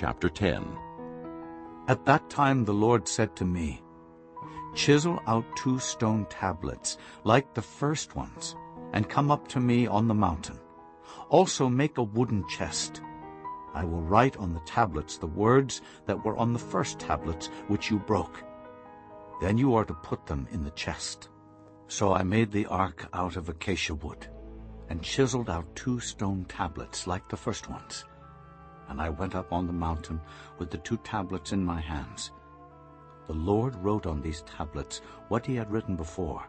Chapter 10 At that time the Lord said to me, Chisel out two stone tablets, like the first ones, and come up to me on the mountain. Also make a wooden chest. I will write on the tablets the words that were on the first tablets which you broke. Then you are to put them in the chest. So I made the ark out of acacia wood, and chiseled out two stone tablets like the first ones. And I went up on the mountain with the two tablets in my hands. The Lord wrote on these tablets what he had written before,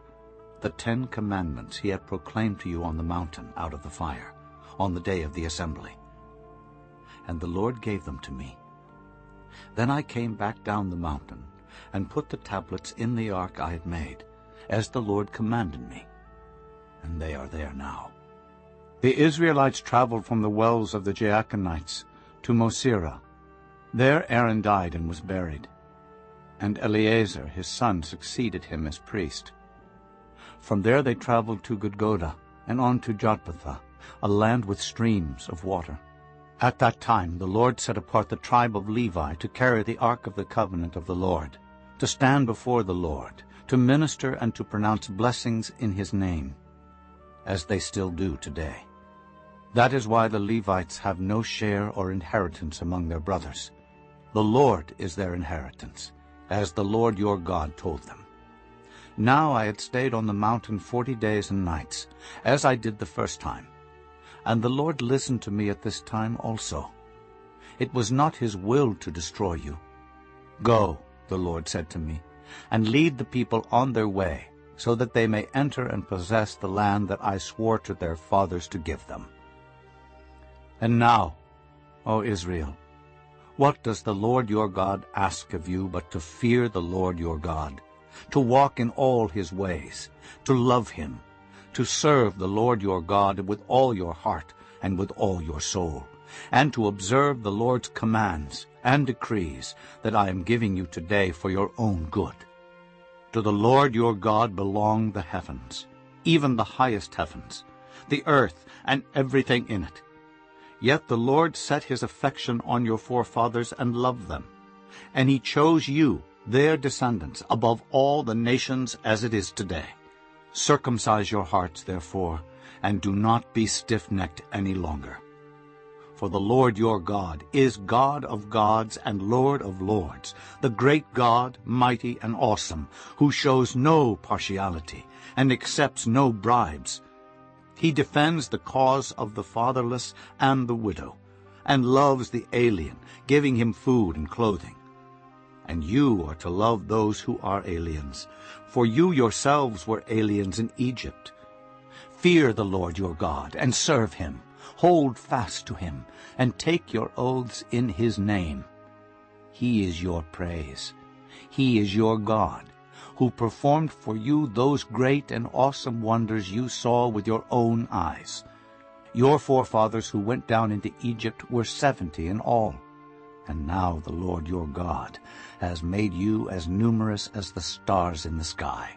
the Ten Commandments he had proclaimed to you on the mountain out of the fire, on the day of the assembly. And the Lord gave them to me. Then I came back down the mountain, and put the tablets in the ark I had made, as the Lord commanded me. And they are there now. The Israelites traveled from the wells of the Jaakanites to Moserah. There Aaron died and was buried, and Eleazar his son succeeded him as priest. From there they traveled to Gudgodah and on to Jotbathah, a land with streams of water. At that time the Lord set apart the tribe of Levi to carry the ark of the covenant of the Lord, to stand before the Lord, to minister and to pronounce blessings in his name, as they still do today. That is why the Levites have no share or inheritance among their brothers. The Lord is their inheritance, as the Lord your God told them. Now I had stayed on the mountain forty days and nights, as I did the first time. And the Lord listened to me at this time also. It was not his will to destroy you. Go, the Lord said to me, and lead the people on their way, so that they may enter and possess the land that I swore to their fathers to give them. And now, O Israel, what does the Lord your God ask of you but to fear the Lord your God, to walk in all his ways, to love him, to serve the Lord your God with all your heart and with all your soul, and to observe the Lord's commands and decrees that I am giving you today for your own good. To the Lord your God belong the heavens, even the highest heavens, the earth and everything in it. Yet the Lord set his affection on your forefathers and loved them, and he chose you, their descendants, above all the nations as it is today. Circumcise your hearts, therefore, and do not be stiff-necked any longer. For the Lord your God is God of gods and Lord of lords, the great God, mighty and awesome, who shows no partiality and accepts no bribes. He defends the cause of the fatherless and the widow, and loves the alien, giving him food and clothing. And you are to love those who are aliens, for you yourselves were aliens in Egypt. Fear the Lord your God, and serve him. Hold fast to him, and take your oaths in his name. He is your praise. He is your God, who performed for you those great and awesome wonders you saw with your own eyes. Your forefathers who went down into Egypt were seventy in all. And now the Lord your God has made you as numerous as the stars in the sky.